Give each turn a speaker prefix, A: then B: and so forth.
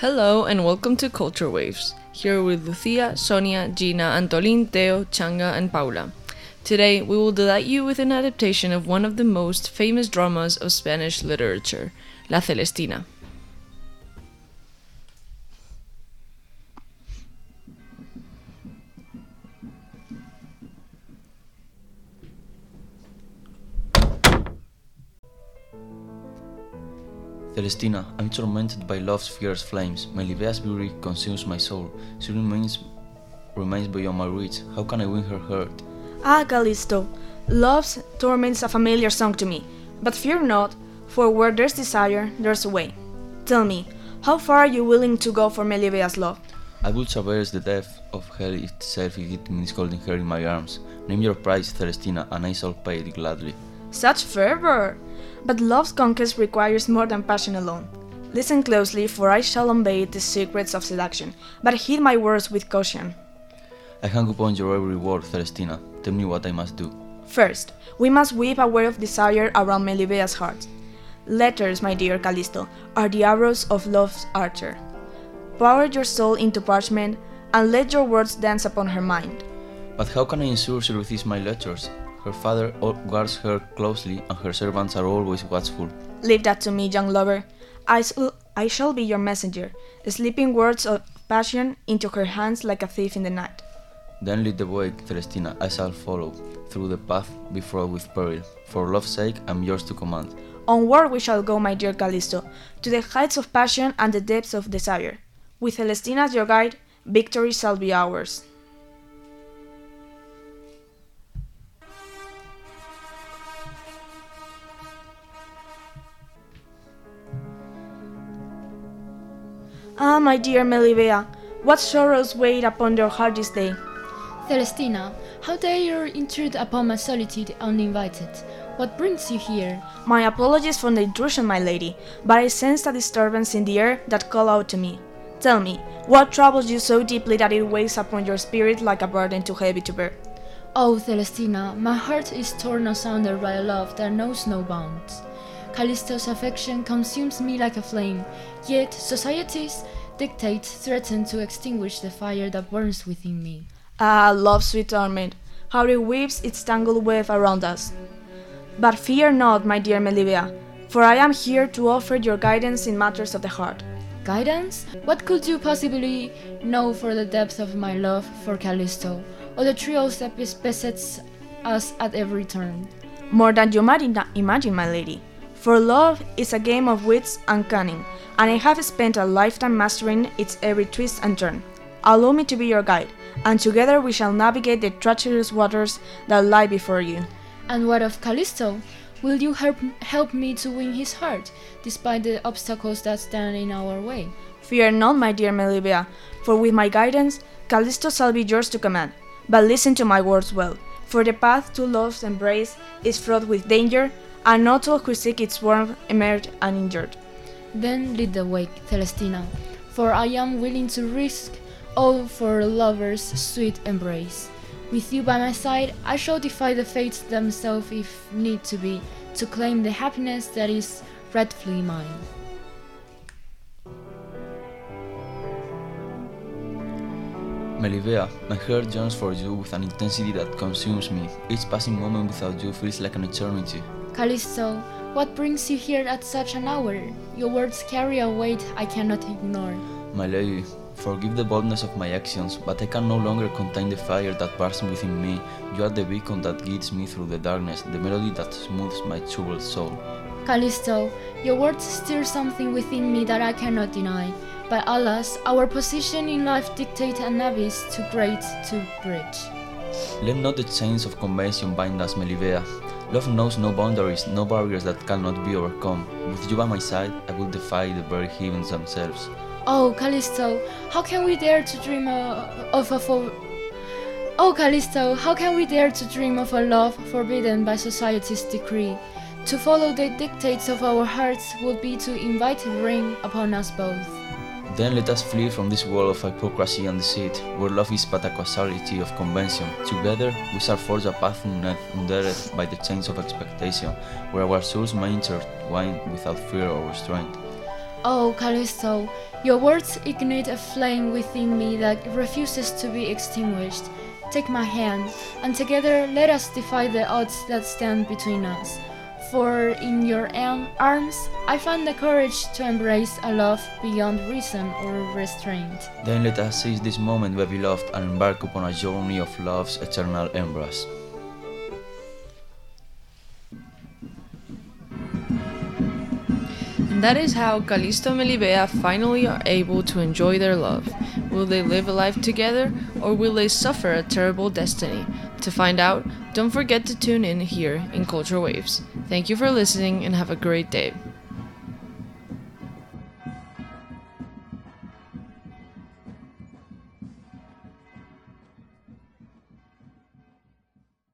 A: Hello and welcome to Culture Waves. Here with Lucia, Sonia, Gina, Antolin, Teo, Changa, and Paula. Today we will delight you with an adaptation of one of the most famous dramas of Spanish literature, La Celestina.
B: Celestina, I'm tormented by love's fierce flames. Melibea's beauty consumes my soul. She remains remains beyond my reach. How can I win her heart?
C: Ah, Callisto, love's torment's a familiar song to me. But fear not, for where there's desire, there's a way. Tell me, how far are you willing to go for Melibea's love?
B: I will traverse the depth of hell itself if it means holding her in my arms. Name your price, Celestina, and I shall pay it gladly.
C: Such fervor! But love's conquest requires more than passion alone. Listen closely, for I shall unveil the secrets of seduction, but heed my words with caution.
B: I hang upon your every word, Celestina. Tell me what I must do.
C: First, we must weave a web of desire around Melibea's heart. Letters, my dear Callisto, are the arrows of love's archer. Pour your soul into parchment, and let your words dance upon her mind.
B: But how can I ensure she receives my letters? Her father guards her closely, and her servants are always watchful.
C: Leave that to me, young lover. I, shall, I shall be your messenger, slipping words of passion into her hands like a thief in the night.
B: Then lead the way, Celestina, I shall follow, through the path befraught with peril. For love's sake, I'm yours to command.
C: Onward we shall go, my dear Callisto, to the heights of passion and the depths of desire. With Celestina as your guide, victory shall be ours. Ah, my dear Melibea, what sorrows weighed upon your heart this day?
D: Celestina, how dare you intrude upon my solitude uninvited? What brings you here?
C: My apologies for the intrusion, my lady, but I sensed a disturbance in the air that called out to me. Tell me, what troubles you so deeply that it weighs upon your spirit like a burden too heavy to bear?
D: Oh, Celestina, my heart is torn asunder by a love that knows no bounds. Callisto's affection consumes me like a flame, yet society's dictates threaten to extinguish the fire that burns within me.
C: Ah, love, sweet torment, how it weaves its tangled web around us. But fear not, my dear Melibea, for I am here to offer your guidance in matters of the heart.
D: Guidance? What could you possibly know for the depth of my love for Callisto, or the trials that besets us at every turn?
C: More than you might imagine, my lady. For love is a game of wits and cunning, and I have spent a lifetime mastering its every twist and turn. Allow me to be your guide, and together we shall navigate the treacherous waters that lie before you.
D: And what of Callisto? Will you help, help me to win his heart, despite the obstacles that stand in our way?
C: Fear not, my dear Melibea, for with my guidance, Callisto shall be yours to command. But listen to my words well, for the path to love's embrace is fraught with danger, and not all who seek its warmth emerge uninjured.
D: Then lead the way, Celestina, for I am willing to risk all for a lover's sweet embrace. With you by my side, I shall defy the fates themselves if need to be, to claim the happiness that is rightfully mine.
B: Melibea, my heart yearns for you with an intensity that consumes me. Each passing moment without you feels like an eternity.
D: Callisto, what brings you here at such an hour? Your words carry a weight I cannot ignore.
B: My lady, forgive the boldness of my actions, but I can no longer contain the fire that burns within me. You are the beacon that guides me through the darkness, the melody that smooths my troubled soul.
D: Callisto, your words stir something within me that I cannot deny. But alas, our position in life dictates an abyss too great to bridge.
B: Let not the chains of convention bind us, Melibea. Love knows no boundaries, no barriers that cannot be overcome. With you by my side, I will defy the very heavens themselves.
D: Oh, Callisto, how can we dare to dream of a for- Oh, Callisto, how can we dare to dream of a love forbidden by society's decree? To follow the dictates of our hearts would be to invite rain upon us both.
B: Then let us flee from this world of hypocrisy and deceit, where love is but a causality of convention. Together we shall forge a path untethered by the chains of expectation, where our souls may intertwine without fear or restraint.
D: Oh, Callisto, your words ignite a flame within me that refuses to be extinguished. Take my hand, and together let us defy the odds that stand between us. For in your arms I find the courage to embrace a love beyond reason or restraint.
B: Then let us seize this moment, my beloved, and embark upon a journey of love's eternal embrace.
A: And that is how Callisto and Melibea finally are able to enjoy their love. Will they live a life together, or will they suffer a terrible destiny? To find out, don't forget to tune in here in Culture Waves. Thank you for listening and have a great day.